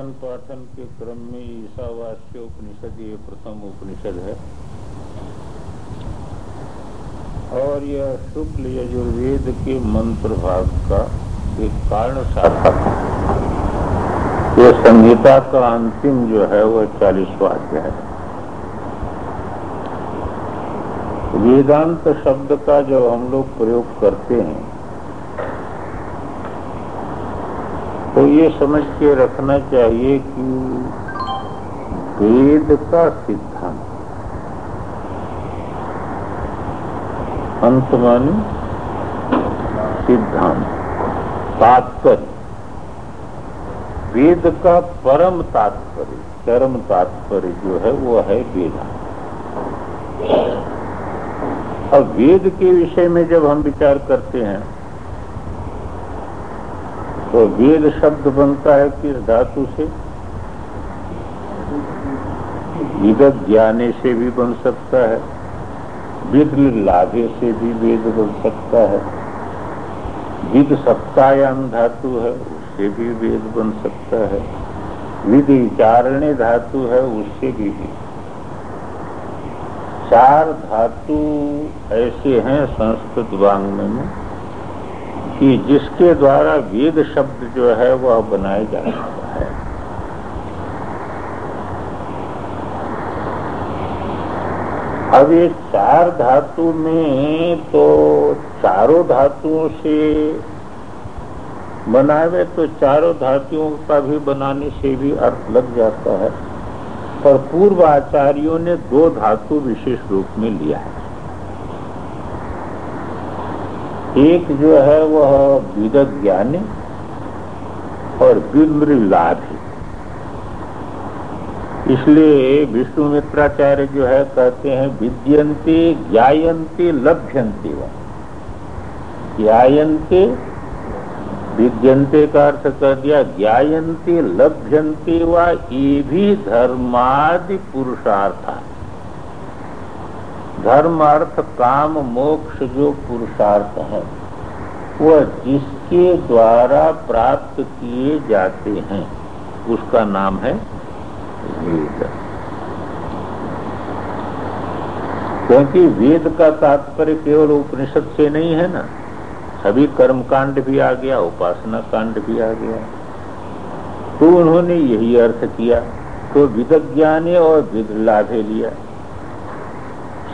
पठन पाठन के क्रम में ईशावास्य उपनिषद ये प्रथम उपनिषद है। और यह शुक्ल यजुर्वेद के मंत्र भाग का एक कारण शाखा ये संहिता का अंतिम जो है, वह चालीसवा अध्याय है। वेदांत शब्द का जब हम लोग प्रयोग करते हैं ये समझ के रखना चाहिए कि वेद का सिद्धांत। अंत मानी सिद्धांत, तात्पर्य। वेद का परम तात्पर्य, चरम तात्पर्य जो है, वो है वेदांत अब वेद के विषय में जब हम विचार करते हैं तो वेद शब्द बनता है किस धातु से? विगत ज्ञाने से भी बन सकता है, विद लाभे से भी वेद बन सकता है। विद सप्तायाम धातु है, उससे भी वेद बन सकता है। विद विचारणे धातु है, उससे भी चार धातु ऐसे हैं संस्कृत वांग्मय में कि जिसके द्वारा वेद शब्द जो है वह बनाए जा सकता है। अब ये चार धातु में तो चारों धातुओं से बनावे तो चारों धातुओं का भी बनाने से भी अर्थ लग जाता है। पर पूर्व आचार्यों ने दो धातु विशेष रूप में लिया है। एक जो है वह विदत ज्ञानी और विमृलाभ इसलिए विष्णु मित्राचार्य जो है कहते हैं विद्यंते ज्ञायंते लभ्यंते व। ज्ञायंते विद्यंते का अर्थ कर दिया ज्ञायंते लभ्यंते व, ये भी धर्मादि पुरुषार्थ पुरुषार्था। धर्म अर्थ काम, मोक्ष जो पुरुषार्थ है, वह जिसके द्वारा प्राप्त किए जाते हैं, उसका नाम है वेद। क्योंकि वेद का तात्पर्य केवल उपनिषद से नहीं है ना, सभी कर्म कांड भी आ गया, उपासना कांड भी आ गया। तो उन्होंने यही अर्थ किया तो विदज्ञाने और विद लाभे लिया।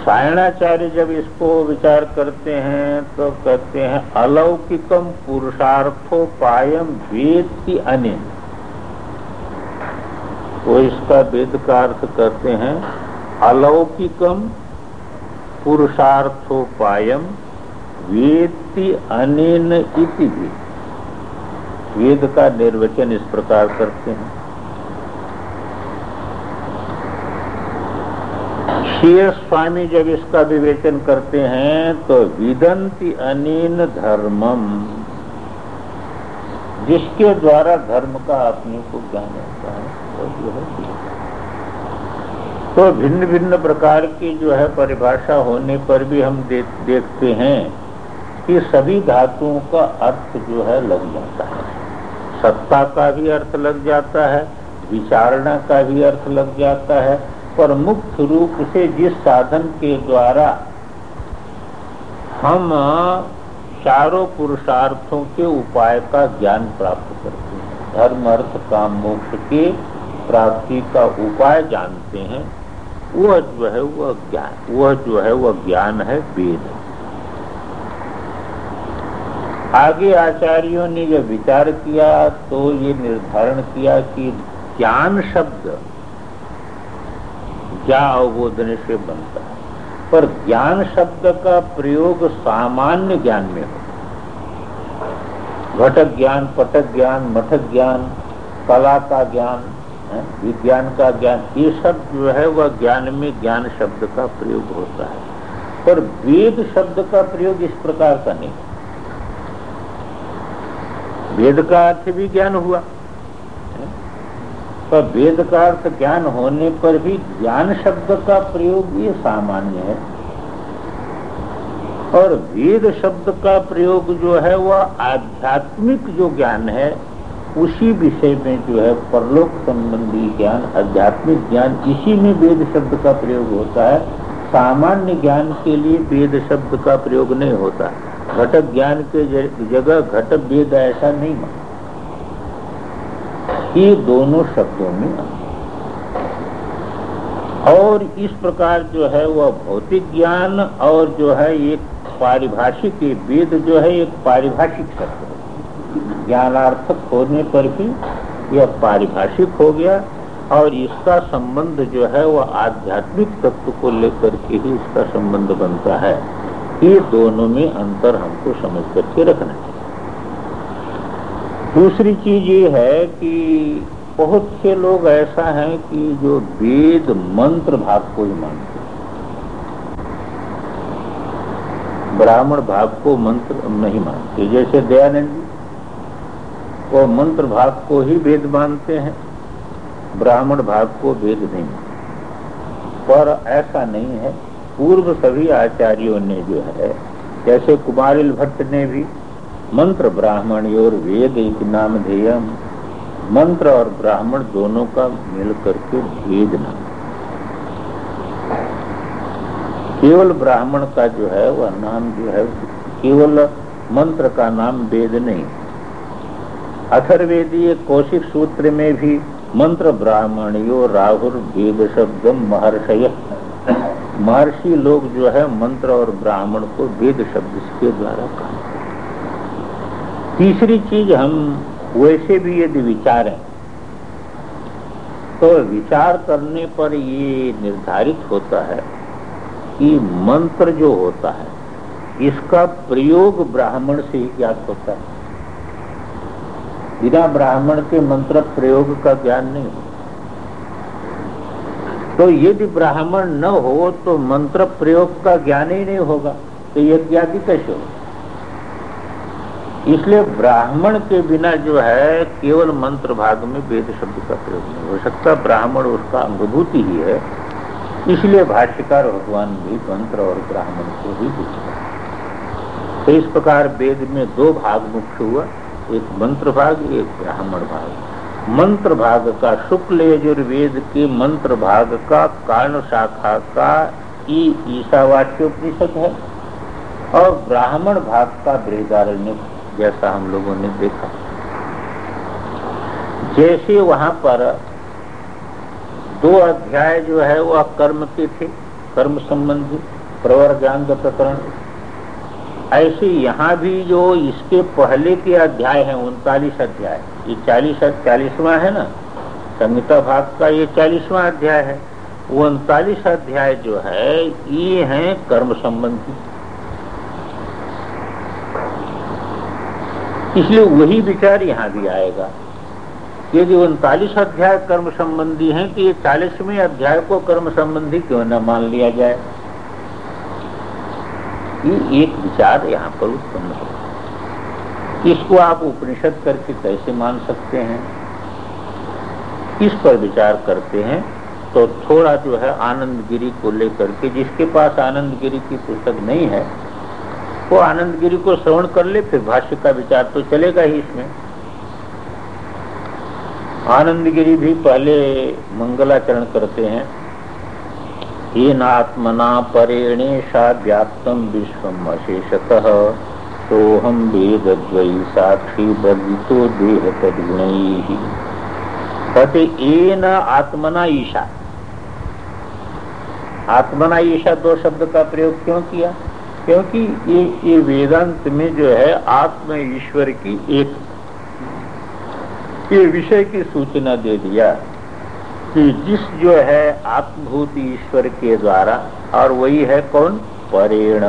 सायणाचार्य जब इसको विचार करते हैं तो कहते हैं अलौकिकम पुरुषार्थोपायम वेद की अन्य। वो इसका वेद का अर्थ करते हैं अलौकिकम पुरुषार्थोपायम वेत्ति अनेन इति भी। वेद का निर्वचन इस प्रकार करते हैं। शेर स्वामी जब इसका विवेचन करते हैं तो विदंती अनिन धर्मम जिसके द्वारा धर्म का अपने को ज्ञान होता है जो है तो भिन्न भिन्न प्रकार की जो है परिभाषा होने पर भी हम दे, देखते हैं कि सभी धातुओं का अर्थ जो है लग जाता है। सत्ता का भी अर्थ लग जाता है विचारणा का भी अर्थ लग जाता है पर मुक्त रूप से जिस साधन के द्वारा हम चारों पुरुषार्थों के उपाय का ज्ञान प्राप्त करते हैं। धर्म, अर्थ, काम, मोक्ष के प्राप्ति का उपाय जानते हैं। वह जो है, वह ज्ञान, वह जो है, वह ज्ञान है, वेद आगे आचार्यों ने जब विचार किया तो ये निर्धारण किया कि ज्ञान शब्द क्या अवबोधने से बनता है? पर ज्ञान शब्द का प्रयोग सामान्य ज्ञान में हो। घटक ज्ञान, पटक ज्ञान, मठक ज्ञान, कला का ज्ञान विज्ञान का ज्ञान, ये सब जो है वह ज्ञान में ज्ञान शब्द का प्रयोग होता है। पर वेद शब्द का प्रयोग इस प्रकार का नहीं। वेद का अर्थ भी ज्ञान हुआ। पर वेद का अर्थ ज्ञान होने पर भी ज्ञान शब्द का प्रयोग ये सामान्य है। और वेद शब्द का प्रयोग जो है, वह आध्यात्मिक जो ज्ञान है, उसी विषय में जो है परलोक संबंधी ज्ञान, आध्यात्मिक ज्ञान, इसी में वेद शब्द का प्रयोग होता है। सामान्य ज्ञान के लिए वेद शब्द का प्रयोग नहीं होता। घटक ज्ञान के जगह घटक वेद ऐसा नहीं माना ये दोनों शब्दों में और इस प्रकार जो है वह भौतिक ज्ञान और जो है एक पारिभाषिक वेद जो है एक पारिभाषिक शब्द ज्ञानार्थक होने पर भी यह पारिभाषिक हो गया और इसका संबंध जो है वह आध्यात्मिक तत्व को लेकर के ही इसका संबंध बनता है। ये दोनों में अंतर हमको समझ करके रखना चाहिए। दूसरी चीज़ ये है कि बहुत से लोग ऐसा हैं कि जो वेद मंत्र भाग को ही मानते ब्राह्मण भाग को मंत्र नहीं मानते। जैसे दयानंद जी, वो मंत्र भाग को ही वेद मानते हैं, ब्राह्मण भाग को वेद नहीं मानते। पर ऐसा नहीं है। पूर्व सभी आचार्यों ने जो है, जैसे कुमारिल भट्ट ने भी मंत्र ब्राह्मण और वेद एक नाम ध्येय मंत्र और ब्राह्मण दोनों का मिल करके भेद नाम केवल ब्राह्मण का जो है, वह नाम जो है, केवल मंत्र का नाम वेद नहीं। अथर्वेदीय कौशिक सूत्र में भी मंत्र ब्राह्मणियो राहुल वेद शब्द महर्षय। महर्षि लोग जो है, मंत्र और ब्राह्मण को वेद शब्द के द्वारा कहा। तीसरी चीज़ हम वैसे भी यदि विचारें तो विचार करने पर ये निर्धारित होता है कि मंत्र जो होता है, इसका प्रयोग ब्राह्मण से ही ज्ञात होता है। बिना ब्राह्मण के मंत्र प्रयोग का ज्ञान नहीं हो तो यदि ब्राह्मण न हो तो मंत्र प्रयोग का ज्ञान ही नहीं होगा। तो यज्ञ कैसे होगा? इसलिए ब्राह्मण के बिना जो है, केवल मंत्र भाग में वेद शब्द का प्रयोग नहीं हो सकता। ब्राह्मण उसका अनुभूति ही है। इसलिए भाष्यकार भगवान भी मंत्र और ब्राह्मण को ही पूछता तो इस प्रकार वेद में दो भाग मुख्य हुआ, एक मंत्र भाग, एक ब्राह्मण भाग। मंत्र भाग का शुक्ल यजुर्वेद के मंत्र भाग का कारण शाखा का ईशावाच्योपनिषद है। और ब्राह्मण भाग का बृहदारण्य जैसा हम लोगों ने देखा। जैसे वहाँ पर दो अध्याय जो है, वह कर्म के थे, कर्म संबंधी प्रवर ज्ञान प्रकरण। ऐसे यहाँ भी जो इसके पहले के अध्याय हैं, उनतालीस अध्याय। ये चालीस, चालीसवा है ना? संहिता भाग का ये चालीसवा अध्याय है। वो उनतालीस अध्याय जो है, ये हैं कर्म संबंधी। इसलिए वही विचार यहाँ भी आएगा। यदि उनतालीस अध्याय कर्म संबंधी हैं तो ये चालीसवें अध्याय को कर्म संबंधी क्यों न मान लिया जाए? ये एक विचार यहाँ पर उत्पन्न हो। इसको आप उपनिषद करके कैसे मान सकते हैं? इस पर विचार करते हैं तो थोड़ा जो है आनंद गिरी को लेकर के, जिसके पास आनंद गिरी की पुस्तक नहीं है वो आनंद गिरी को श्रवण कर ले, फिर भाष्य का विचार तो चलेगा ही इसमें। आनंद गिरी भी पहले मंगलाचरण करते हैं। हीन आत्मना परेणेशा व्याप्तम विश्व अशेषतः सोहम वेद द्वयी साक्षी बदितो देह तदगुण कहते एन आत्मना ईशा। आत्मना ईशा दो शब्द का प्रयोग क्यों किया? क्योंकि ये ये वेदांत में जो है आत्म ईश्वर की एक, ये विषय की सूचना दे दिया कि जिस जो है आत्मभूत ईश्वर के द्वारा, और वही है कौन? परेण।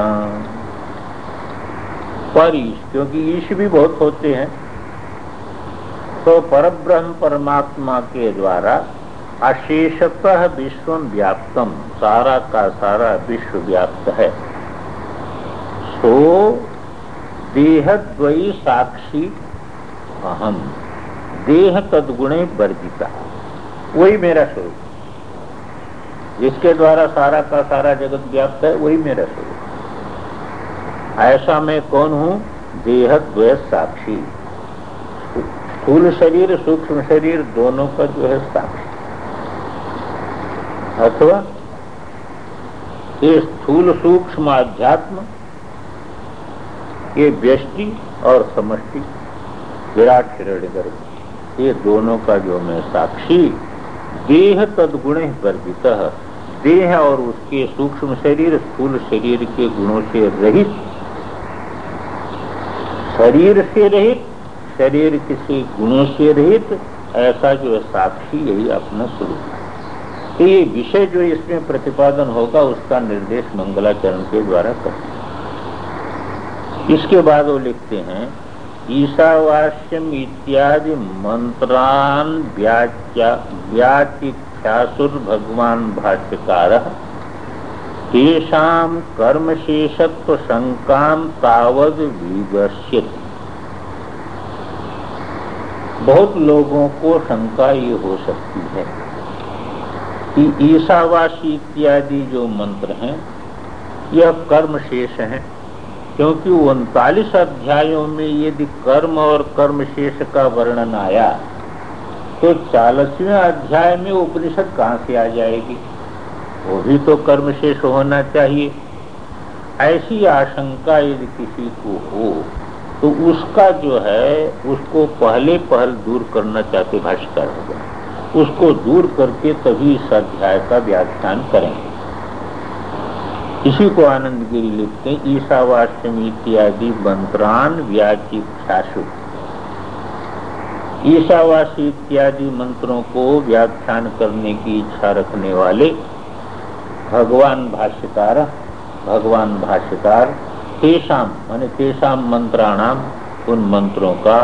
पर ईश, क्योंकि ईश भी बहुत होते हैं। तो परब्रह्म परमात्मा के द्वारा अशेषतः विश्व व्याप्तम, सारा का सारा विश्व व्याप्त है। सो देहद्वयी साक्षी अहम। देह तदगुणे वर्जिता। वही मेरा स्वरूप। जिसके द्वारा सारा का सारा जगत व्याप्त है, वही मेरा स्वरूप। ऐसा मैं कौन हूँ? देह द्वय साक्षी। स्थूल शरीर, सूक्ष्म शरीर दोनों का जो है साक्षी। अथवा स्थूल, सूक्ष्म अध्यात्म ये व्यष्टि और समष्टि, विराट हिरण्य गर्भ, ये दोनों का जो मैं साक्षी, देह तदगुण वर्गित देह और उसके सूक्ष्म शरीर, स्थूल शरीर के गुणों से रहित। शरीर से रहित, शरीर किसी गुणों से रहित, ऐसा जो है साक्षी यही अपना स्वरूप है। तो ये विषय जो इसमें प्रतिपादन होगा, उसका निर्देश मंगलाचरण के द्वारा करते इसके बाद वो लिखते हैं, ईशावास्यम इत्यादि मंत्रान व्याचिख्यासुर भगवान भाष्यकार तेषाम कर्मशेषत्व शंका तावद विगस्यति बहुत लोगों को शंका ये हो सकती है कि ईशावासी इत्यादि जो मंत्र हैं, यह कर्म शेष है। क्योंकि उनतालीस अध्यायों में यदि कर्म और कर्म शेष का वर्णन आया तो चालीसवें अध्याय में उपनिषद कहाँ से आ जाएगी? वो भी तो कर्म शेष होना चाहिए। ऐसी आशंका यदि किसी को हो तो उसका जो है, उसको पहले पहल दूर करना चाहते भाष्कर होगा उसको दूर करके तभी इस अध्याय का व्याख्यान करेंगे। इसी को आनंद गिरी लिखते हैं ईशावास्यम इत्यादि मंत्रान व्याचिक्षासु ईशावासी इत्यादि मंत्रों को व्याख्यान करने की इच्छा रखने वाले भगवान भाष्यकार भगवान भाष्यकार तेषाम माने तेषाम मंत्राणाम उन मंत्रों का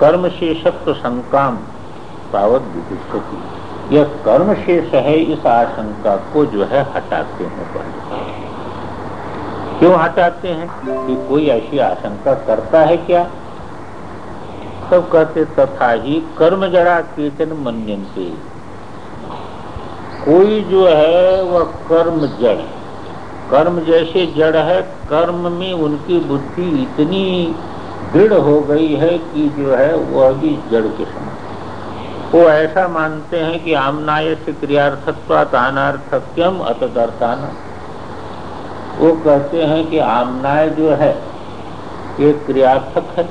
कर्म शेषत्व संकाम तावत विदिष्यति यह कर्म शेष है, इस आशंका को जो है हटाते हैं पहले। क्यों हटाते हैं कि कोई ऐसी आशंका करता है क्या? सब कहते तथा ही कर्म जड़ा केचन मनते कोई जो है वह कर्म जड़। कर्म जैसे जड़ है, कर्म में उनकी बुद्धि इतनी दृढ़ हो गई है कि जो है वह भी जड़ के समान। वो ऐसा मानते हैं कि आमनाय से क्रियार्थत्वात अनार्थक्यम अतदर्थान वो कहते हैं कि आमनाय जो है, ये क्रियार्थक है।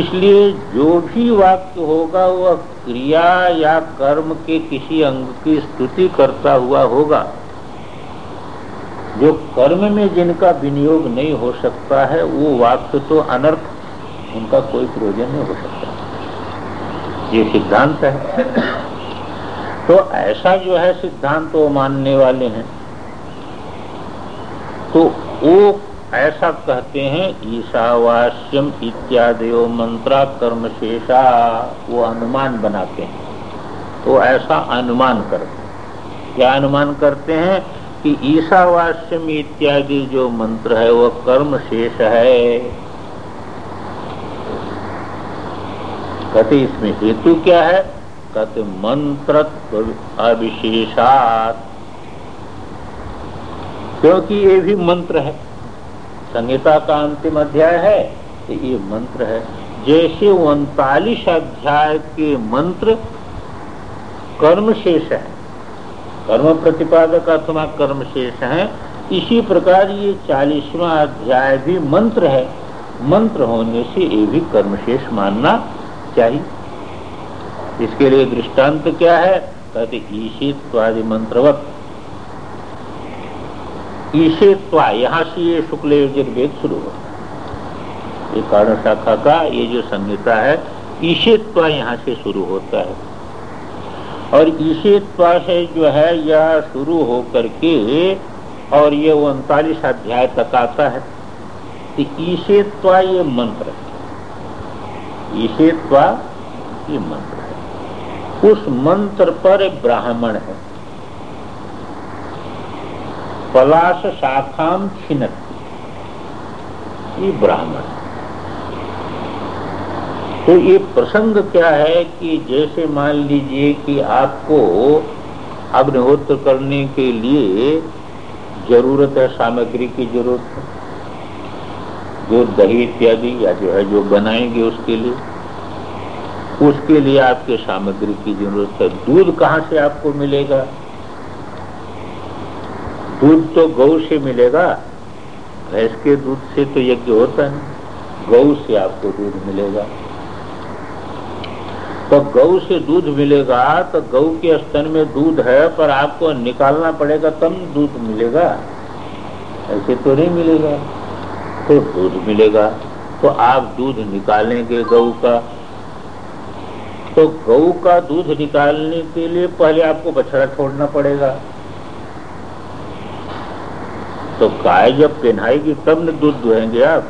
इसलिए जो भी वाक्य होगा, वह क्रिया या कर्म के किसी अंग की स्तुति करता हुआ होगा। जो कर्म में जिनका विनियोग नहीं हो सकता है, वो वाक्य तो अनर्थ, उनका कोई प्रयोजन नहीं हो सकता। ये सिद्धांत है। तो ऐसा जो है सिद्धांत वो मानने वाले हैं। तो वो ऐसा कहते हैं, ईशावास्यम इत्यादि मंत्रा कर्म शेषा वो अनुमान बनाते हैं। तो ऐसा अनुमान करते हैं। क्या अनुमान करते हैं कि ईशावास्यम इत्यादि जो मंत्र है, वो कर्म शेष है। कहते इसमें हेतु क्या है? कहते मंत्र अविशेषात। क्योंकि ये भी मंत्र है। संहिता का अंतिम अध्याय है तो ये मंत्र है। जैसे उनतालीस अध्याय के मंत्र कर्म शेष है। कर्म प्रतिपादक अथवा कर्म शेष है। इसी प्रकार ये चालीसवा अध्याय भी मंत्र है। मंत्र होने से ये भी कर्मशेष मानना चाहिए। इसके लिए दृष्टांत क्या है? कहते, ईशित्वादि मंत्रवत। ईशित्वा यहाँ से ये शुक्ल यजुर्वेद शुरू होता है ये कारण शाखा का, ये जो संहिता है ईशे ईशित्वा यहाँ से शुरू होता है। और ईशित्वा से जो है, यह शुरू होकर के, और ये उनतालीस अध्याय तक आता है। तो ईशित्वा ये मंत्र है। ईशेत्वा ये मंत्र है। उस मंत्र पर ब्राह्मण है। पलाश शाखाम छिनत ये ब्राह्मण। तो ये प्रसंग क्या है कि जैसे मान लीजिए कि आपको अग्निहोत्र करने के लिए ज़रूरत है, सामग्री की ज़रूरत है, जो दही इत्यादि या जो है जो बनाएँगे उसके लिए। उसके लिए आपके सामग्री की ज़रूरत है। दूध कहाँ से आपको मिलेगा? दूध तो गौ से मिलेगा, भैंस के दूध से तो यज्ञ होता है, गौ से आपको दूध मिलेगा। तो गौ से दूध मिलेगा तो गौ के स्तन में दूध है, पर आपको निकालना पड़ेगा, तब दूध मिलेगा। ऐसे तो नहीं मिलेगा। तो दूध मिलेगा तो आप दूध निकालेंगे गौ का। तो गौ का दूध निकालने के लिए पहले आपको बछड़ा छोड़ना पड़ेगा। तो गाय जब पहनाएगी तब न दूध दुहेंगे आप।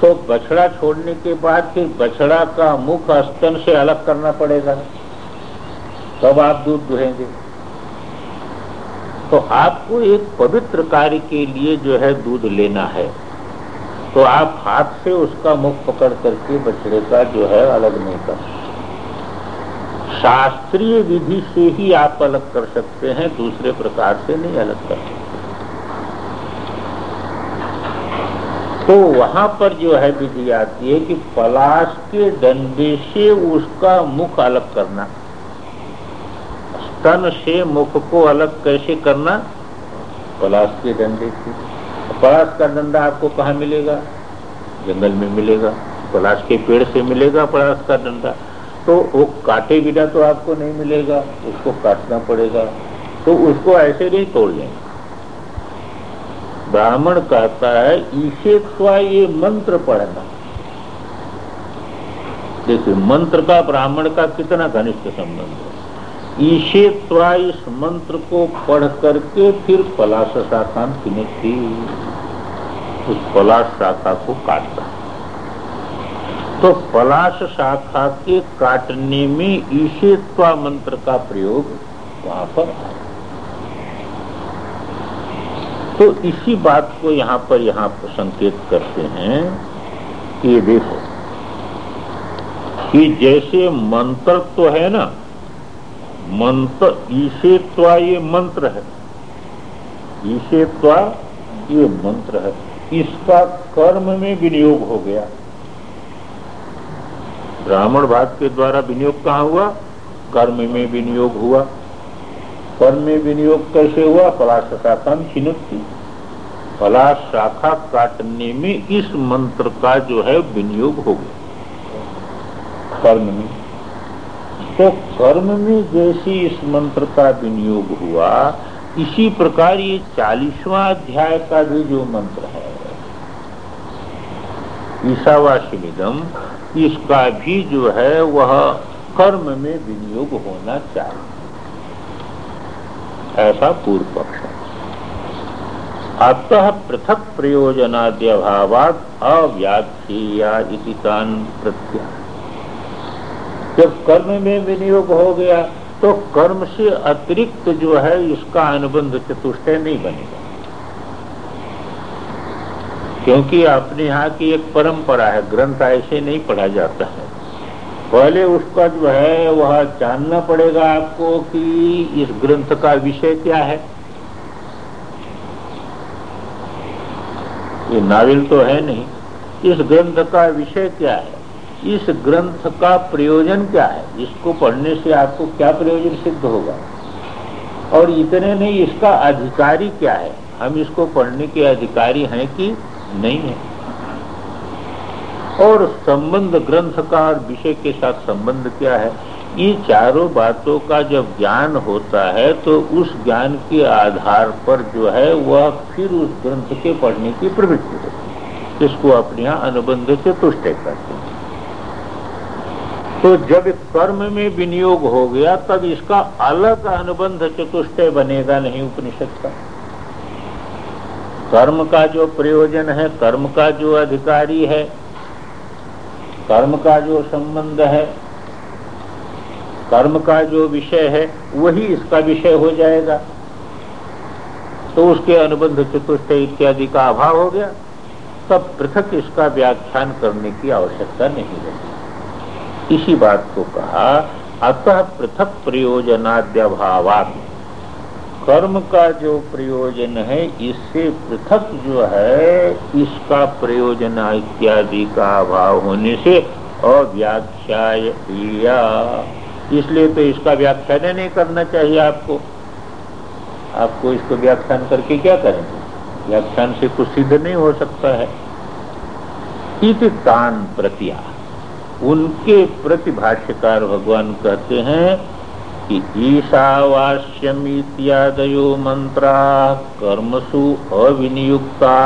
तो बछड़ा छोड़ने के बाद फिर बछड़ा का मुख स्तन से अलग करना पड़ेगा। तब आप दूध दुहेंगे। तो आपको एक पवित्र कार्य के लिए जो है दूध लेना है। तो आप हाथ से उसका मुख पकड़ करके बछड़े का जो है अलग नहीं कर शास्त्रीय विधि से ही आप अलग कर सकते हैं, दूसरे प्रकार से नहीं अलग कर सकते। तो वहाँ पर जो है विधि आती है कि पलाश के डंडे से उसका मुख अलग करना। स्तन से मुख को अलग कैसे करना? पलाश के डंडे से। पलाश का डंडा आपको कहा मिलेगा? जंगल में मिलेगा। पलाश के पेड़ से मिलेगा पलाश का डंडा। तो वो काटे बिना तो आपको नहीं मिलेगा, उसको काटना पड़ेगा। तो उसको ऐसे नहीं तोड़ लेंगे। ब्राह्मण कहता है ईशे ये मंत्र पढ़ना। देखिए, मंत्र का ब्राह्मण का कितना घनिष्ठ संबंध है। ईशे इस मंत्र को पढ़ करके फिर पलाश शाखा थी उस पलाश शाखा को काटता। तो पलाश शाखा के काटने में ईशेत्वा मंत्र का प्रयोग वहाँ पर आया तो इसी बात को यहाँ पर यहाँ पर संकेत करते हैं कि देखो, कि जैसे मंत्र तो है ना, मंत्र ईशेत्वा ये मंत्र है। ईशेत्वा ये मंत्र है। इसका कर्म में विनियोग हो गया। ब्राह्मण भाग के द्वारा विनियोग कहा हुआ? कर्म में विनियोग हुआ। कर्म में विनियोग कैसे हुआ? पलाश शाखा छिनुत्ती पलाश शाखा काटने में इस मंत्र का जो है विनियोग हो गया। कर्म में। तो कर्म में जैसे इस मंत्र का विनियोग हुआ, इसी प्रकार ये चालीसवा अध्याय का भी जो मंत्र है ईशावासिदम इसका भी जो है वह कर्म में विनियोग होना चाहिए। ऐसा पूर्व पक्ष अतः पृथक प्रयोजनाद्य प्रयोजनाद्यभावात अव्याख्या प्रत्याह जब कर्म में विनियोग हो गया तो कर्म से अतिरिक्त जो है, इसका अनुबंध चतुष्टय नहीं बनेगा। क्योंकि अपने यहाँ की एक परंपरा है, ग्रंथ ऐसे नहीं पढ़ा जाता है। पहले उसका जो है, वह जानना पड़ेगा आपको कि इस ग्रंथ का विषय क्या है। ये नावल तो है नहीं। इस ग्रंथ का विषय क्या है? इस ग्रंथ का प्रयोजन क्या है? इसको पढ़ने से आपको क्या प्रयोजन सिद्ध होगा? और इतने नहीं, इसका अधिकारी क्या है? हम इसको पढ़ने के अधिकारी हैं कि नहीं है। और संबंध ग्रंथ का और विषय के साथ संबंध क्या है? ये चारों बातों का जब ज्ञान होता है तो उस ज्ञान के आधार पर जो है, वह फिर उस ग्रंथ के पढ़ने की प्रवृत्ति होती है। इसको अपने यहाँ अनुबंध से तुष्ट करते हैं। तो जब कर्म में विनियोग हो गया, तब इसका अलग अनुबंध चतुष्टय बनेगा नहीं उपनिषद का। कर्म का जो प्रयोजन है, कर्म का जो अधिकारी है कर्म का जो संबंध है, कर्म का जो विषय है, वही इसका विषय हो जाएगा। तो उसके अनुबंध चतुष्ट इत्यादि का अभाव हो गया। तब पृथक इसका व्याख्यान करने की आवश्यकता नहीं रहती। इसी बात को कहा, अतः पृथक प्रयोजनाद्यभावात। कर्म का जो प्रयोजन है, इससे पृथक जो है, इसका प्रयोजन इत्यादि का अभाव होने से अव्याख्या इसलिए तो इसका व्याख्यान नहीं करना चाहिए आपको। आपको इसको व्याख्यान करके क्या करेंगे? व्याख्यान से कुछ सिद्ध नहीं हो सकता है। इत तान प्रतिया। उनके प्रतिभाष्यकार भगवान कहते हैं कि ईशावास्यम इत्यादयो मंत्रा कर्मसु अविनियुक्ता।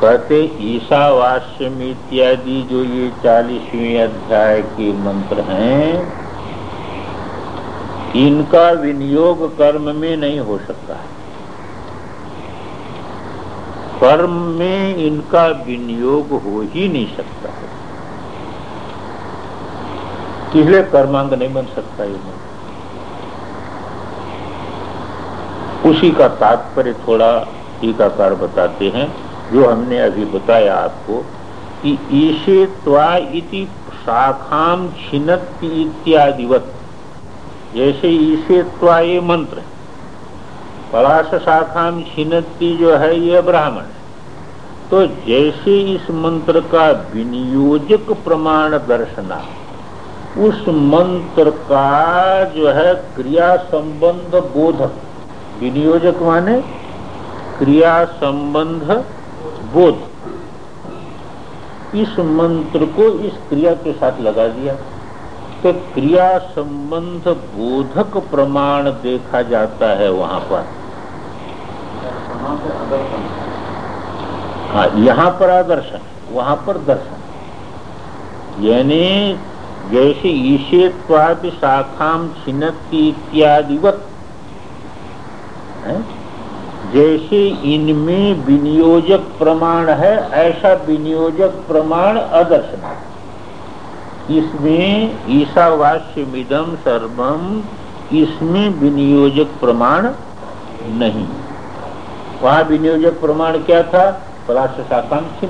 कहते ईशावास्यम इत्यादि जो ये चालीसवीं अध्याय के मंत्र हैं, इनका विनियोग कर्म में नहीं हो सकता है। कर्म में इनका विनियोग हो ही नहीं सकता है। इसलिए कर्मांग नहीं बन सकता ये उसी का तात्पर्य थोड़ा टीकाकार बताते हैं, जो हमने अभी बताया आपको कि ईशे त्वा इति शाखाम छिन्नति इत्यादिवत। जैसे ईशे त्वा ये मंत्र है। पलाश शाखा छिन्नति जो है ये ब्राह्मण है। तो जैसे इस मंत्र का विनियोजक प्रमाण दर्शना उस मंत्र का जो है क्रिया संबंध बोधक विनियोजक माने क्रिया संबंध बोध। इस मंत्र को इस क्रिया के साथ लगा दिया। तो क्रिया संबंध बोधक प्रमाण देखा जाता है वहाँ पर। हाँ यहाँ पर आदर्शन, वहाँ पर दर्शन। यानी जैसे ईशेत्वापि शाखाम छिन्नति इत्यादिवत जैसे इनमें विनियोजक प्रमाण है, ऐसा विनियोजक प्रमाण अदर्शन। इसमें ईशावास्य मिदम सर्वम इसमें विनियोजक प्रमाण नहीं। वहाँ विनियोजक प्रमाण क्या था? पलाश शाकांक्षी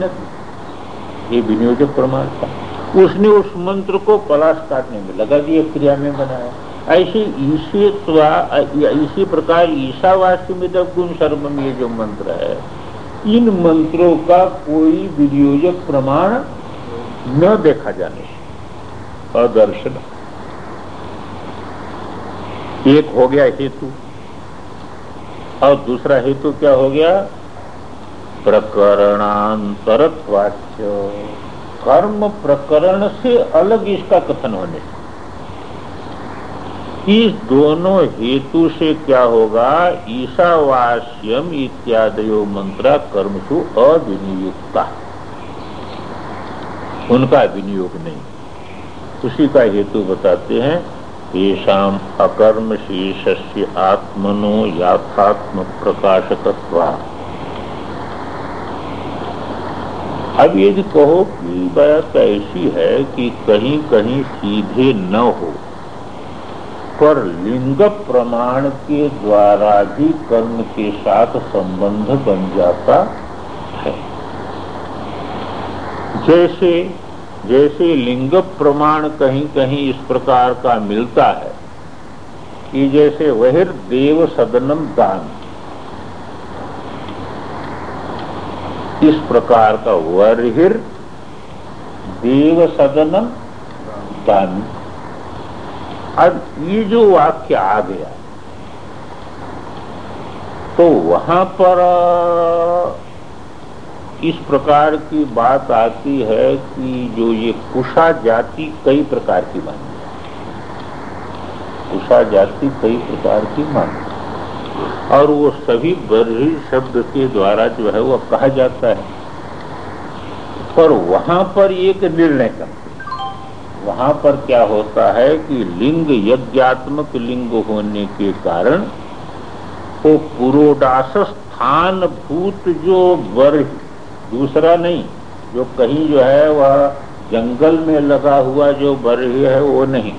ये विनियोजक प्रमाण था। उसने उस मंत्र को पलाश काटने में लगा दिया क्रिया में बनाया। ऐसे इसी इसी प्रकार ईशावासी में गुण सर्वम ये जो मंत्र है, इन मंत्रों का कोई विनियोजक प्रमाण न देखा जाने अदर्शन। एक हो गया हेतु, और दूसरा हेतु क्या हो गया? प्रकरणांतरत्वाच्य। कर्म प्रकरण से अलग इसका कथन होने इस दोनों हेतु से क्या होगा? ईशावास्यम इत्यादयो मंत्रा कर्मसु अविनियुक्ता। उनका विनियोग नहीं। उसी का हेतु बताते हैं येषाम अकर्म शेष आत्मनो याथात्म प्रकाशक अब यदि कहो कि बात ऐसी है कि कहीं कहीं सीधे न हो, पर लिंग प्रमाण के द्वारा भी कर्म के साथ संबंध बन जाता है। जैसे जैसे लिंग प्रमाण कहीं कहीं इस प्रकार का मिलता है कि जैसे वह देव सदनम दान इस प्रकार का वर्हिर देव सदनम दान अब ये जो वाक्य आ गया तो वहाँ पर इस प्रकार की बात आती है कि जो ये कुशा जाति कई प्रकार की मानी कुशा जाति कई प्रकार की मानी और वो सभी बर्ही शब्द के द्वारा जो है वो कहा जाता है। पर वहाँ पर एक निर्णय करते वहाँ पर क्या होता है कि लिंग यज्ञात्मक लिंग होने के कारण वो पुरोडास स्थान भूत जो वर्ष दूसरा नहीं, जो कहीं जो है वह जंगल में लगा हुआ जो बरही है वो नहीं।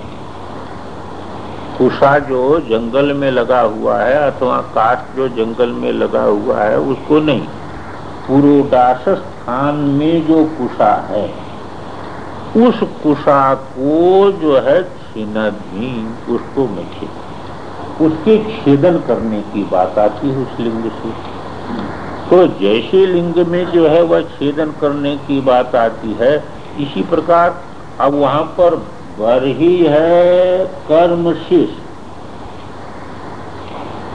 कुशा जो जंगल में लगा हुआ है अथवा काष्ट जो जंगल में लगा हुआ है, उसको नहीं। पुरोदास स्थान में जो कुशा है, उस कुशा को जो है छिन्नी उसको मैं छेद उसके छेदन करने की बात आती है उस लिंग से। तो जैसे लिंग में जो है वह छेदन करने की बात आती है, इसी प्रकार अब वहाँ पर बर ही है कर्म शेष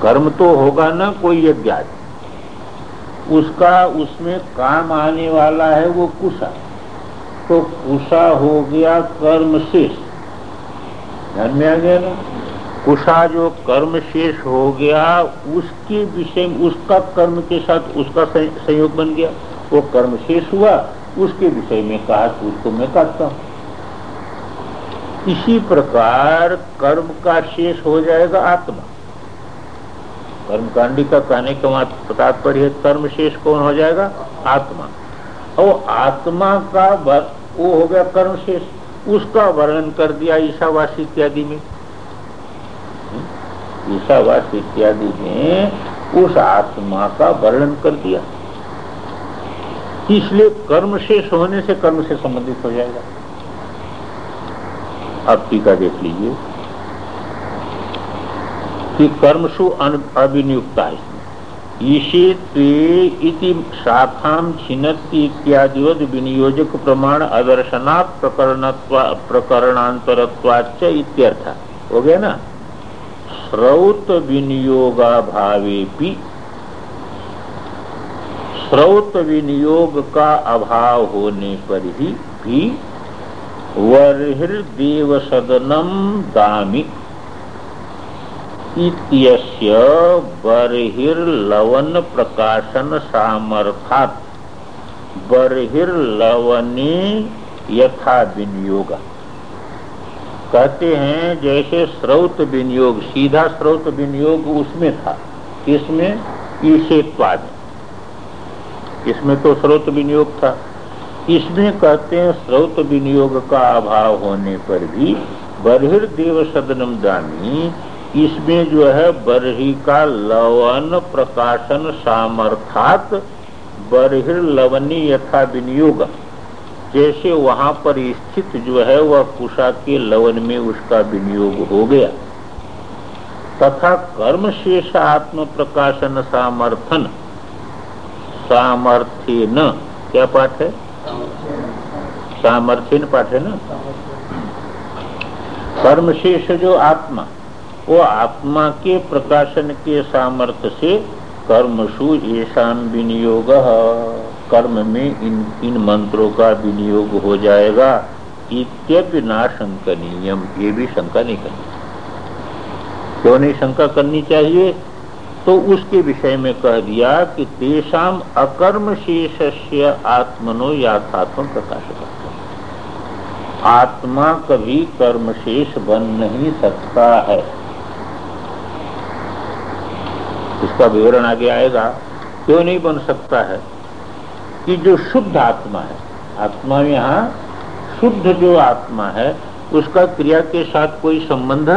कर्म तो होगा ना कोई यज्ञ उसका उसमें काम आने वाला है वो कुशा। तो कुशा हो गया कर्म शेष ध्यान में आ गया ना? कुशा जो कर्म शेष हो गया, उसके विषय उसका कर्म के साथ उसका संयोग बन गया। वो कर्म शेष हुआ, उसके विषय में कहा, उसको मैं काटता हूँ। इसी प्रकार कर्म का शेष हो जाएगा आत्मा। कर्मकांडी का कहने का तात्पर्य कर्म शेष कौन हो जाएगा? आत्मा। और आत्मा का वो हो गया कर्म शेष। उसका वर्णन कर दिया ईशावासी इत्यादि में। हम्म? ईशावास इत्यादि में उस आत्मा का वर्णन कर दिया। इसलिए कर्म शेष होने से कर्म से संबंधित हो जाएगा। अब टीका देख लीजिए कि कर्मसु अभिनियुक्ता इति शाखाम छिन्नति इत्यादि विनियोजक प्रमाण अदर्शनात् प्रकरण प्रकरणांतरत्वाच इत्यर्थ। हो गया ना? श्रौत विनियोगा भावे भी श्रौत विनियोग का अभाव होने पर ही भी वर्हिर्देव सदनम दामी बर्हिर्लवन प्रकाशन सामर्थात बर्हिर्लवने यथा विनियोग। कहते हैं, जैसे स्रोत विनियोग, सीधा स्रोत विनियोग उसमें था। किसमें ईशेत्वाद इसमें तो स्रोत विनियोग था। इसमें कहते हैं, स्रोत विनियोग का अभाव होने पर भी बर्हिर्देव सदनम दानी इसमें जो है बरही का लवन प्रकाशन सामर्थात बरहिर लवनी यथा विनियोग। जैसे वहाँ पर स्थित जो है वह कुशा के लवन में उसका विनियोग हो गया। तथा कर्म शेष आत्म प्रकाशन सामर्थन, सामर्थ्य न, क्या पाठ है? सामर्थ्य पाठ है ना। कर्म शेष जो आत्मा, वो आत्मा के प्रकाशन के सामर्थ्य से कर्मसु ऐसा विनियोग। कर्म में इन इन मंत्रों का विनियोग हो जाएगा। इत्यपि ना शंकनीयम ये भी शंका नहीं करनी। क्यों नहीं शंका करनी चाहिए? तो उसके विषय में कह दिया कि तेषाम अकर्म शेष आत्मनो याथात्म प्रकाश आत्मा कभी कर्म शेष बन नहीं सकता है। इसका विवरण आगे आएगा। क्यों नहीं बन सकता है? कि जो शुद्ध आत्मा है, आत्मा यहाँ शुद्ध जो आत्मा है, उसका क्रिया के साथ कोई संबंध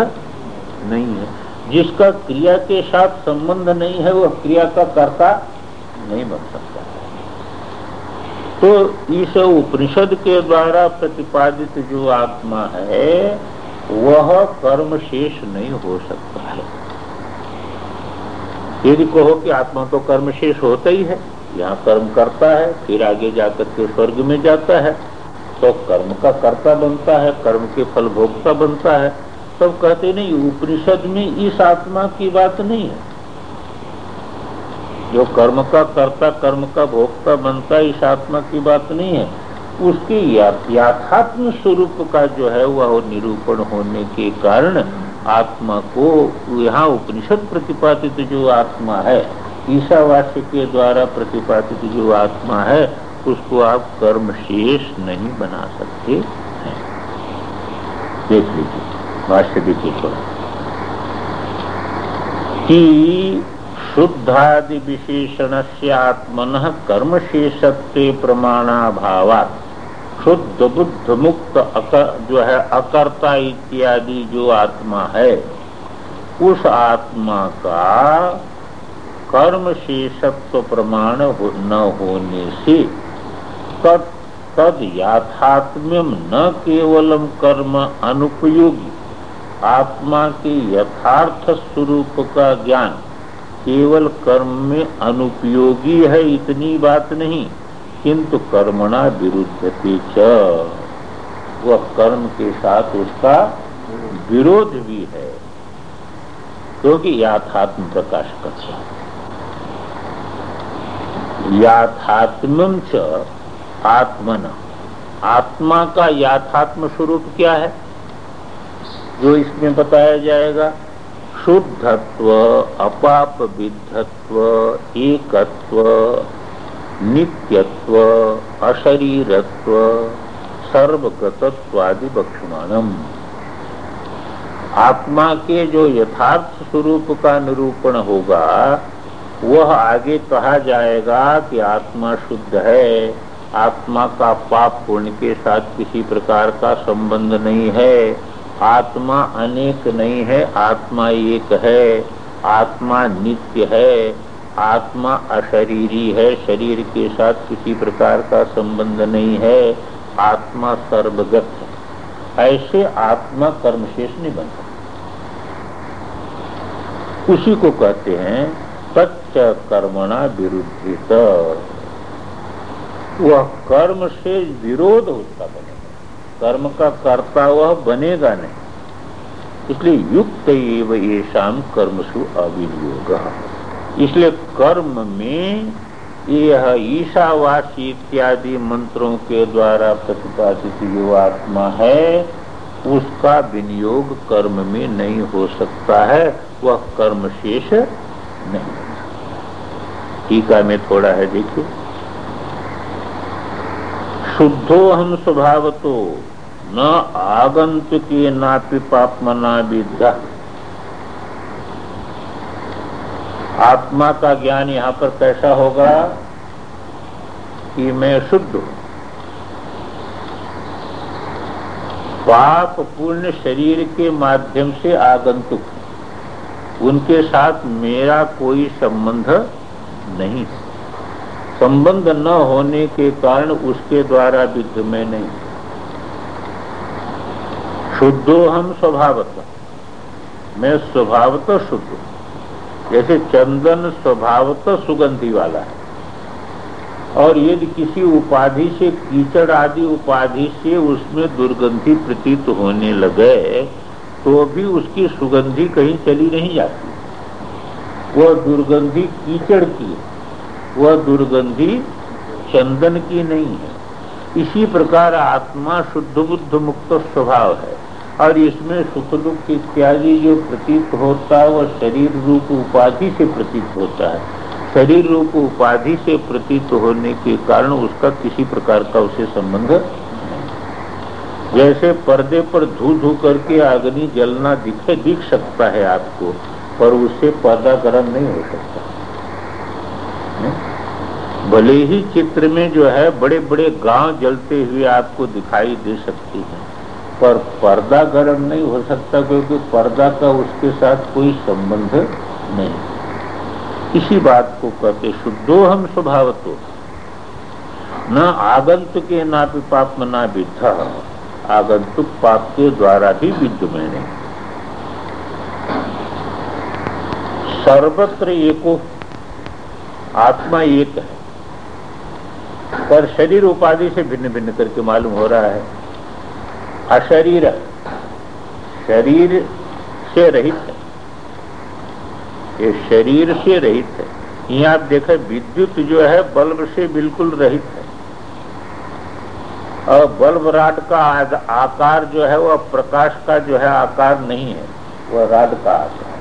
नहीं है। जिसका क्रिया के साथ संबंध नहीं है वह क्रिया का कर्ता नहीं बन सकता। तो इस उपनिषद के द्वारा प्रतिपादित जो आत्मा है, वह कर्म शेष नहीं हो सकता है। यदि कहो कि आत्मा तो कर्म शेष होता ही है, यहाँ कर्म करता है, फिर आगे जाकर के स्वर्ग में जाता है तो कर्म का कर्ता बनता है, कर्म के फल भोक्ता बनता है। तब कहते नहीं, उपनिषद में इस आत्मा की बात नहीं है। जो कर्म का कर्ता, कर्म का भोक्ता बनता इस आत्मा की बात नहीं है। उसके याथात्म स्वरूप का जो है, वह निरूपण होने के कारण आत्मा को यहाँ उपनिषद प्रतिपादित जो आत्मा है, ईशावास्य के द्वारा प्रतिपादित जो आत्मा है, उसको आप कर्म शेष नहीं बना सकते हैं। देख लीजिए। भाष्य थोड़ा कि शुद्धादि विशेषण से आत्मन कर्म शेषत्व प्रमाणाभावात। शुद्ध बुद्ध मुक्त अकर, जो है अकर्ता इत्यादि जो आत्मा है उस आत्मा का कर्म शेषत्व प्रमाण न होने से तद तद याथात्म्यम न केवलम कर्म अनुपयोगी आत्मा के यथार्थ स्वरूप का ज्ञान केवल कर्म में अनुपयोगी है, इतनी बात नहीं। किंतु कर्मणा विरुद्ध वह कर्म के साथ उसका विरोध भी है। क्योंकि याथात्म प्रकाश करता याथात्म च आत्मन। आत्मा का याथात्म स्वरूप क्या है? जो इसमें बताया जाएगा, शुद्धत्व अपाप विद्धत्व एकत्व, नित्यत्व, अशरीरत्व सर्वगतत्वादि बक्षमाणम आत्मा के जो यथार्थ स्वरूप का निरूपण होगा, वह आगे कहा जाएगा कि आत्मा शुद्ध है। आत्मा का पाप पुण्य के साथ किसी प्रकार का संबंध नहीं है। आत्मा अनेक नहीं है, आत्मा एक है, आत्मा नित्य है, आत्मा अशरीरी है, शरीर के साथ किसी प्रकार का संबंध नहीं है, आत्मा सर्वगत है। ऐसे आत्मा कर्मशेष नहीं बन सकता। उसी को कहते हैं सच्च कर्मणा विरुद्धित। वह कर्म से विरोध बनेगा कर्म का कर्ता वह बनेगा नहीं। इसलिए युक्त ये शाम कर्म कर्मसु अविनियोग। इसलिए कर्म में यह ईशावासी इत्यादि मंत्रों के द्वारा प्रतिपादित जो आत्मा है, उसका विनियोग कर्म में नहीं हो सकता है, वह कर्म शेष नहीं। टीका में थोड़ा है, देखिए। शुद्धो हम स्वभाव तो न आगंतुकी नापि पापमना विद्या आत्मा का ज्ञान यहाँ पर कैसा होगा कि मैं शुद्ध हूँ। पाप पूर्ण शरीर के माध्यम से आगंतुक उनके साथ मेरा कोई संबंध नहीं संबंध न होने के कारण उसके द्वारा विद्ध में नहीं शुद्धो हम स्वभावत। मैं स्वभावत शुद्ध। जैसे चंदन स्वभावत सुगंधि वाला है। और यदि किसी उपाधि से, कीचड़ आदि उपाधि से उसमें दुर्गंधी प्रतीत होने लगे तो भी उसकी सुगंधी कहीं चली नहीं जाती। वह दुर्गंधी कीचड़ की वह दुर्गंधी चंदन की नहीं है। इसी प्रकार आत्मा शुद्ध बुद्ध मुक्त स्वभाव है। और इसमें सुख दुख इत्यादि जो प्रतीत होता है, वह शरीर रूप उपाधि से प्रतीत होता है। शरीर रूप उपाधि से प्रतीत होने के कारण उसका किसी प्रकार का उसे संबंध जैसे पर्दे पर धू धू करके अग्नि जलना दिखे, दिख सकता है आपको, पर उससे पर्दा गर्म नहीं हो सकता। भले ही चित्र में जो है बड़े बड़े गाँव जलते हुए आपको दिखाई दे सकती हैं। पर पर्दा गर्म नहीं हो सकता क्योंकि पर्दा का उसके साथ कोई संबंध नहीं। इसी बात को कहते शुद्धो हम स्वभाव तो न आगंतुक के ना भी पाप ना विद्ध, आगंतुक पाप के द्वारा भी विद्ध में सर्वत्र एको, आत्मा एक है। पर शरीर उपाधि से भिन्न भिन्न करके मालूम हो रहा है। अशरीर। शरीर से रहित है। ये शरीर से रहित है। यहाँ आप देखें, विद्युत जो है, बल्ब से बिल्कुल रहित है। और बल्ब राड का आकार जो है, वह प्रकाश का जो है आकार नहीं है। वह राड का आकार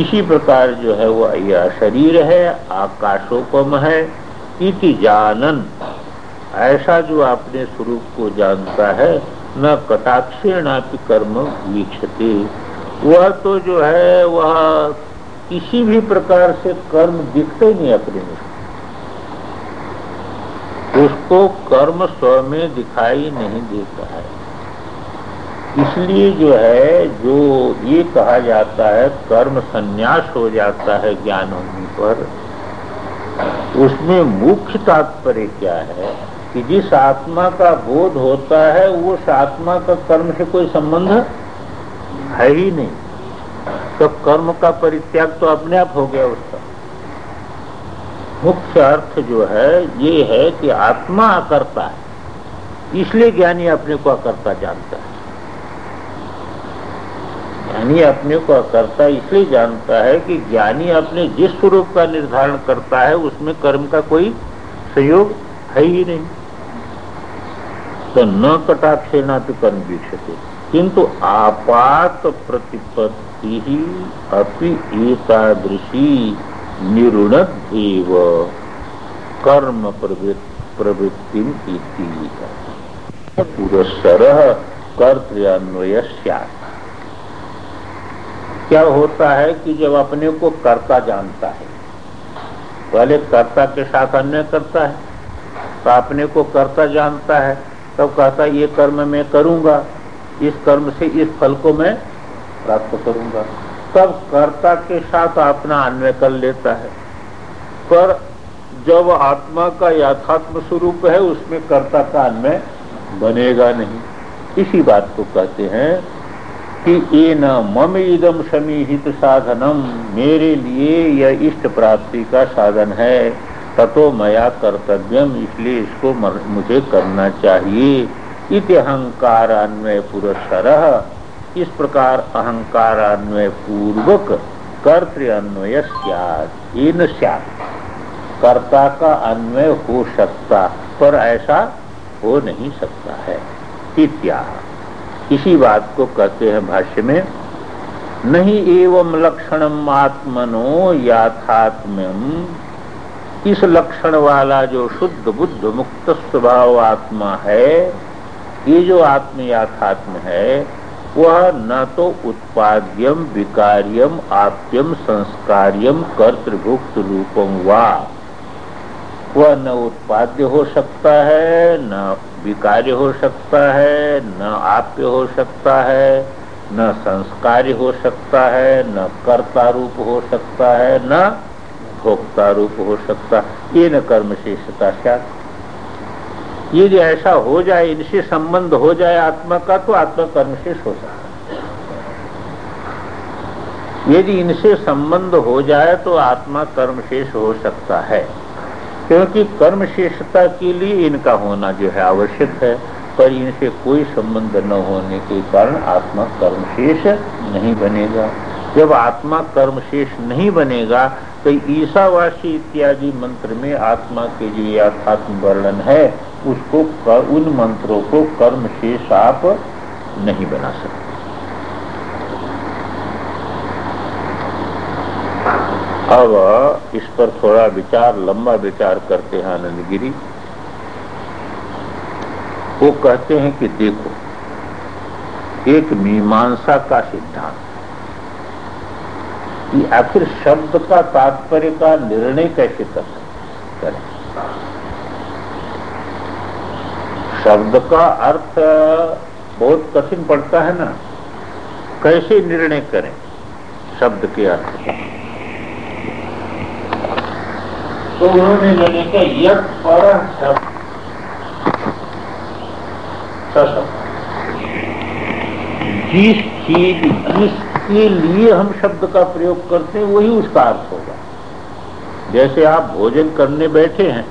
इसी प्रकार जो है, वह यह शरीर है, आकाशोपम है, इति जानन। ऐसा जो अपने स्वरूप को जानता है न कटाक्षेणापि कर्म वीक्षते। वह तो जो है, वह किसी भी प्रकार से कर्म दिखते नहीं अपने में। उसको कर्म स्व में दिखाई नहीं देता है। इसलिए जो है, जो ये कहा जाता है, कर्म संन्यास हो जाता है ज्ञान होने पर, उसमें मुख्य तात्पर्य क्या है? कि जिस आत्मा का बोध होता है उस आत्मा का कर्म से कोई संबंध है ही नहीं। तो कर्म का परित्याग तो अपने आप हो गया उसका। मुख्य अर्थ जो है, ये है कि आत्मा अकर्ता है। इसलिए ज्ञानी अपने को अकर्ता जानता है। ज्ञानी अपने को अकर्ता इसलिए जानता है कि ज्ञानी अपने जिस स्वरूप का निर्धारण करता है, उसमें कर्म का कोई संयोग है ही नहीं। तो न कटाक्षे न तो कर्म वीक्षते। किंतु आपात प्रतिपत्ति ही अपि एकादृशी निरुणदेव कर्म प्रवृत्ति पुरस्सर कर्तन्वय क्या होता है कि जब अपने को कर्ता जानता है, पहले कर्ता के साथ अन्य करता है तो अपने को कर्ता जानता है तब कहता, ये कर्म मैं करूँगा, इस कर्म से इस फल को मैं प्राप्त करूँगा। तब कर्ता के साथ अपना अन्वय कर लेता है। पर जब आत्मा का यथात्म स्वरूप है, उसमें कर्ता का अन्वय बनेगा नहीं। इसी बात को कहते हैं कि, ये न मम इदम समीहित साधनम, मेरे लिए यह इष्ट प्राप्ति का साधन है। ततो मया कर्तव्यम इसलिए इसको मुझे करना चाहिए। इत अहंकार अन्वय पुरस्सर इस प्रकार अहंकार अन्वय पूर्वक कर्त अन्वय इन कर्ता का अन्वय हो सकता, पर ऐसा हो नहीं सकता है। इत्या इसी बात को कहते हैं भाष्य में, नहीं एवं लक्षणम आत्मनो याथात्म्यम इस लक्षण वाला जो शुद्ध बुद्ध मुक्त स्वभाव आत्मा है, ये जो आत्म याथात्म है, वह न तो उत्पाद्यम, विकार्यम, आप्यम, संस्कार्यम, कर्तृभुक्त रूपम वा। वह न उत्पाद्य हो सकता है, न विकार्य हो सकता है, न आप्य हो सकता है, न संस्कार्य हो सकता है, न कर्ता रूप हो सकता है, न भोक्ता रूप हो सकता, ये न कर्म शेषता यदि ऐसा हो जाए, इनसे संबंध हो जाए आत्मा का तो आत्मा कर्म शेष हो सकता यदि इनसे संबंध हो जाए तो आत्मा कर्म शेष हो सकता है। क्योंकि कर्म शेषता के लिए इनका होना जो है आवश्यक है, पर इनसे कोई संबंध न होने के कारण आत्मा कर्म शेष नहीं बनेगा। जब आत्मा कर्म शेष नहीं बनेगा तो ईसावासी इत्यादि मंत्र में आत्मा के जो यथात्म वर्णन है उसको कर, उन मंत्रों को कर्म शेष आप नहीं बना सकते। अब इस पर थोड़ा विचार लंबा विचार करते हैं आनंद गिरी वो कहते हैं कि देखो एक मीमांसा का सिद्धांत। कि आखिर शब्द का तात्पर्य का निर्णय कैसे कर करें शब्द का अर्थ बहुत कठिन पड़ता है ना। कैसे निर्णय करें शब्द के अर्थ तो उन्होंने निर्णय किया यद पर शब्द। जिस चीज़, जिसके लिए हम शब्द का प्रयोग करते हैं, वही उसका अर्थ होगा। जैसे आप भोजन करने बैठे हैं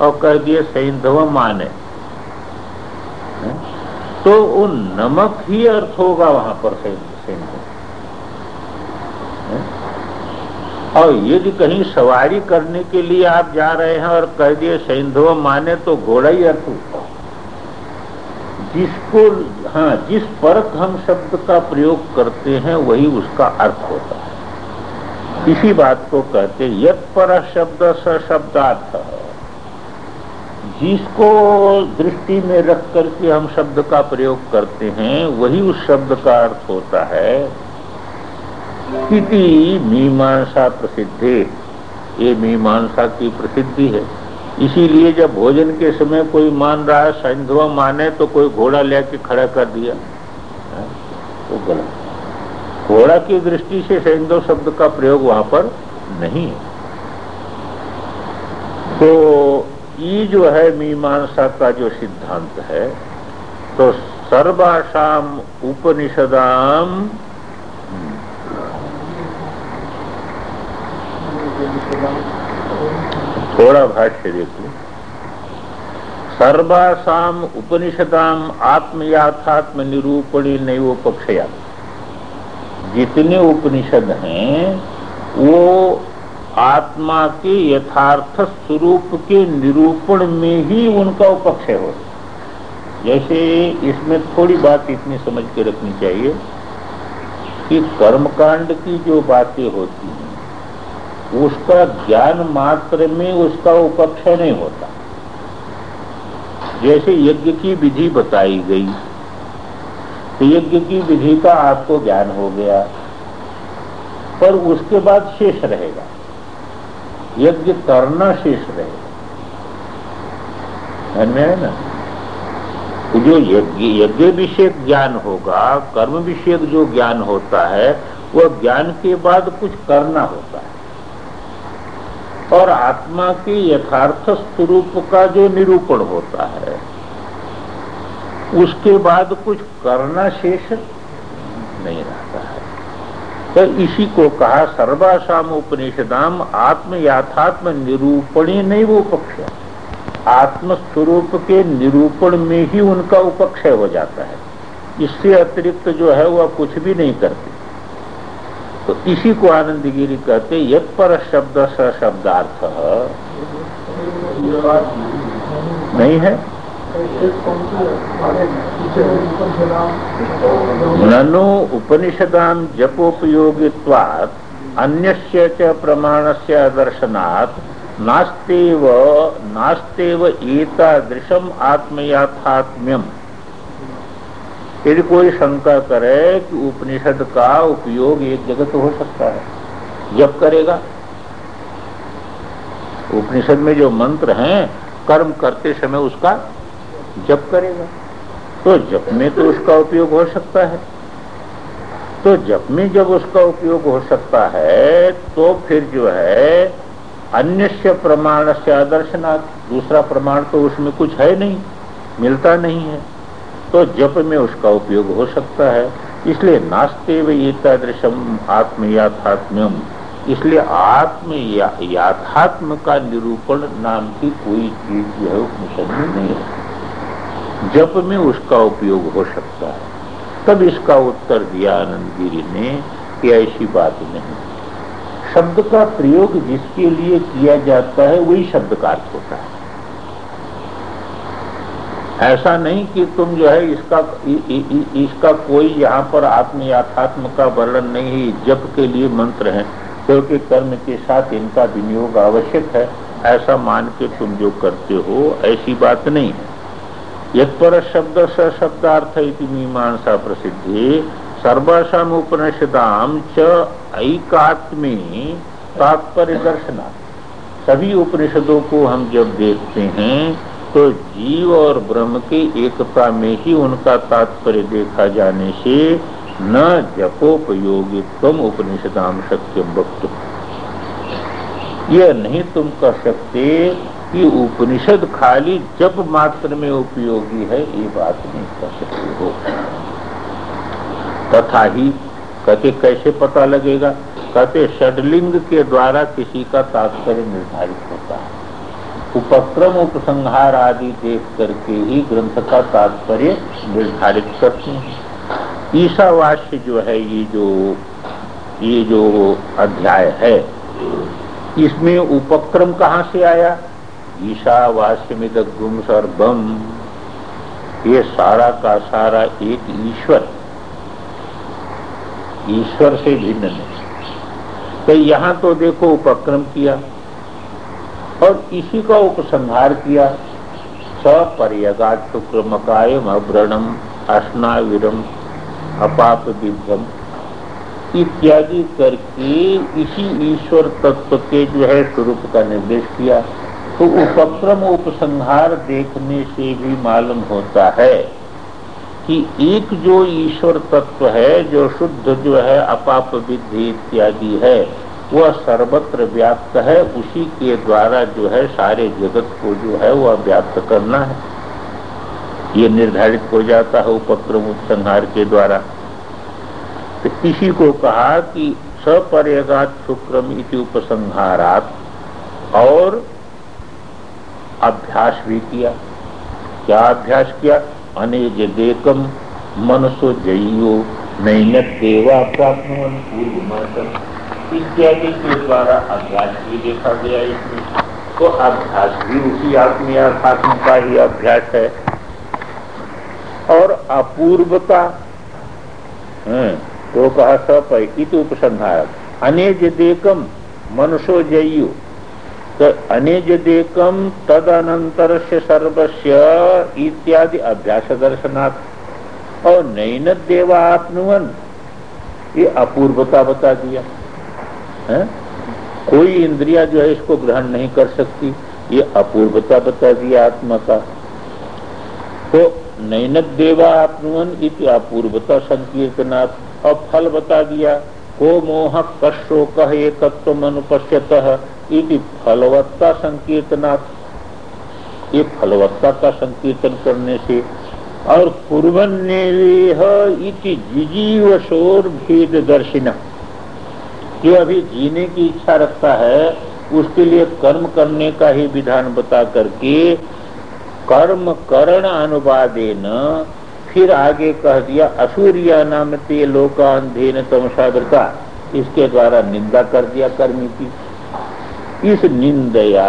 और कह दिए, सैंधव माने। तो वो नमक ही अर्थ होगा वहाँ पर सैंधव। और यदि कहीं सवारी करने के लिए आप जा रहे हैं और कह दिए, सैंधव माने तो घोड़ा ही अर्थ होगा। जिसको हाँ जिस परक हम शब्द का प्रयोग करते हैं, वही उसका अर्थ होता है। इसी बात को कहते यद पर शब्द स शब्दार्थ। जिसको दृष्टि में रख करके हम शब्द का प्रयोग करते हैं, वही उस शब्द का अर्थ होता है मीमांसा प्रसिद्धि। ये मीमांसा की प्रसिद्धि है। इसीलिए जब भोजन के समय कोई मान रहा है सैंधव माने तो कोई घोड़ा लेके खड़ा कर दिया। तो गलत। घोड़ा की दृष्टि से सैंधव शब्द का प्रयोग वहाँ पर नहीं है। तो ये जो है, मीमांसा का जो सिद्धांत है तो सर्वाशाम उपनिषदाम थोड़ा भाष्य देख सर्वासाम उपनिषदाम आत्मयाथात्म निरूपणी नहीं वो पक्षया जितने उपनिषद हैं, वो आत्मा के यथार्थ स्वरूप के निरूपण में ही उनका उपक्षय हो। जैसे इसमें थोड़ी बात इतनी समझ के रखनी चाहिए कि कर्मकांड की जो बातें होती हैं उसका ज्ञान मात्र में उसका उपक्षय नहीं होता। जैसे यज्ञ की विधि बताई गई तो यज्ञ की विधि का आपको ज्ञान हो गया, पर उसके बाद शेष रहेगा। यज्ञ करना शेष रहेगा। में है ना? तो जो यज्ञ यज्ञ विषय ज्ञान होगा, कर्म विषय जो ज्ञान होता है, वह ज्ञान के बाद कुछ करना होता है। और आत्मा के यथार्थ स्वरूप का जो निरूपण होता है, उसके बाद कुछ करना शेष नहीं रहता है। तो इसी को कहा सर्वासाम उपनिषदाम आत्म याथात्म निरूपणी नहीं वो पक्ष आत्म स्वरूप के निरूपण में ही उनका उपक्षय हो जाता है। इससे अतिरिक्त जो है वह कुछ भी नहीं करते। तो इसी को आनंद गिरी कहते यद पर शब्द स शब्दार्थ। नहीं है? ननु उपनिषदां जपोपयोगित्वात्, अन्यस्य च प्रमाणस्य दर्शनात्, नास्तेव नास्तेव एतादृशम आत्मयाथात्म्यम। यदि कोई शंका करे कि उपनिषद का उपयोग एक जगह तो हो सकता है, जब करेगा? उपनिषद में जो मंत्र हैं, कर्म करते समय उसका जप करेगा। तो जप में तो उसका उपयोग हो सकता है। तो जप में जब उसका उपयोग हो सकता है तो फिर जो है अन्य प्रमाण से आदर्शनाथ, दूसरा प्रमाण तो उसमें कुछ है नहीं, मिलता नहीं है। तो जप में उसका उपयोग हो सकता है। इसलिए नास्ते व आत्म याथात्म्यम इसलिए आत्म या, याथात्म का निरूपण नाम की कोई चीज़ जो है उपनिषद में नहीं है। जप में उसका उपयोग हो सकता है। तब इसका उत्तर दिया आनंद गिरी ने कि ऐसी बात नहीं। शब्द का प्रयोग जिसके लिए किया जाता है वही शब्द का अर्थ होता है। ऐसा नहीं कि तुम जो है इसका इ, इ, इ, इसका कोई यहाँ पर आत्म याथात्म का वर्णन नहीं है जप के लिए मंत्र है क्योंकि कर्म के साथ इनका विनियोग आवश्यक है। ऐसा मान के तुम जो करते हो ऐसी बात नहीं है। यत्पर शब्द स शब्दार्थ इति मीमांसा प्रसिद्धि सर्वासाम उपनिषदाम च तात्पर्य दर्शना सभी उपनिषदों को हम जब देखते हैं तो जीव और ब्रह्म की एकता में ही उनका तात्पर्य देखा जाने से न जपोपयोगित्व उपनिषदाम शक्यम वक्त यह नहीं तुम कह सकते कि उपनिषद खाली जप मात्र में उपयोगी है, ये बात नहीं कर सकते हो। तथा ही कहते कैसे पता लगेगा? कहते षडलिंग के द्वारा किसी का तात्पर्य निर्धारित है। उपक्रम उपसंहार आदि देख करके ही ग्रंथ का तात्पर्य निर्धारित करते हैं। ईशावास्य जो है, ये जो ये जो अध्याय है, इसमें उपक्रम कहाँ से आया? ईशावास्यमित गुम सर्वम। ये सारा का सारा एक ईश्वर। ईश्वर से भिन्न नहीं। तो यहाँ तो देखो उपक्रम किया। और इसी का उपसंहार किया। सपर्यगात शुक्रमकायम अव्रणम अस्नाविरम अपाप विध्यम इत्यादि करके इसी ईश्वर तत्व के जो है स्वरूप का निर्देश किया। तो उपक्रम उपसंहार देखने से भी मालूम होता है कि एक जो ईश्वर तत्व है, जो शुद्ध जो है अपाप विधि इत्यादि है वह सर्वत्र व्याप्त है, उसी के द्वारा जो है सारे जगत को जो है वह व्याप्त करना है। ये निर्धारित हो जाता है उपक्रम उपसंहार के द्वारा। तो इसी को कहा कि सपर्यगात शुक्रम इति उपसंहारात, और अभ्यास भी किया। क्या अभ्यास किया? अनेज देकम मनसो जइयो नैनत देवा प्राप्त इत्यादि के द्वारा अभ्यास भी देखा गया इसमें। तो अभ्यास भी उसी आत्मीय अध्यात्म का ही अभ्यास है। और अपूर्वता हम्म, तो कहा सपैकित उपसंहारक अनेज देकम मनुष्यो जयु। तो अनेज देकम तद अनंतर से सर्वस्व इत्यादि अभ्यास दर्शनाथ और नैन देवा आत्मवन ये अपूर्वता बता दिया। है? कोई इंद्रिया जो है इसको ग्रहण नहीं कर सकती। ये अपूर्वता बता दिया आत्मा का। तो नैनक देवा आपनुवन इति अपूर्वता संकीर्तनाथ और फल बता दिया, को मोह कशो कह एकत्व अनुपश्यत इति फलवत्ता संकीर्तनाथ ये फलवत्ता का संकीर्तन करने से, और पूर्वन इति जिजीव शोर भेद दर्शिना। जो अभी जीने की इच्छा रखता है, उसके लिए कर्म करने का ही विधान बता करके कर्म करण अनुवादेन, फिर आगे कह दिया, असूर्या नाम ते लोकांधेन तमसावृता इसके द्वारा निंदा कर दिया कर्मी की। इस निंदया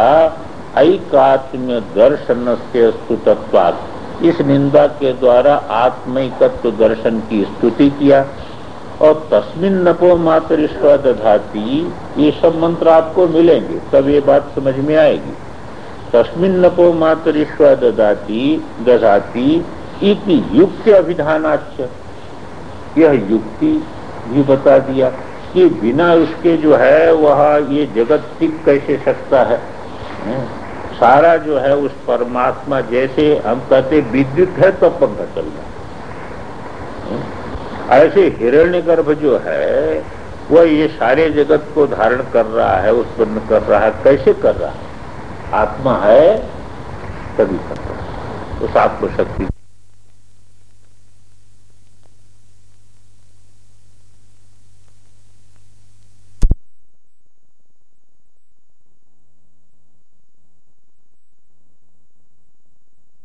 ऐकात्म्य दर्शन से स्तुतत्वाद इस निंदा के द्वारा आत्मिकत्व दर्शन की स्तुति किया। और तस्मिन नपो मात्र दधाती। ये सब मंत्र आपको मिलेंगे तब ये बात समझ में आएगी। तस्मिन नपो मात्र ददाती दधाती, इति युक्ति अभिधानाच यह युक्ति भी बता दिया कि बिना उसके जो है, वह ये जगत टिक कैसे सकता है? सारा जो है उस परमात्मा जैसे हम कहते विद्युत है तो पंखा चल रहा ऐसे हिरण्य गर्भ जो है, वह ये सारे जगत को धारण कर रहा है, उत्पन्न कर रहा है। कैसे कर रहा है? आत्मा है, तभी कर रहा है। उस आत्मशक्ति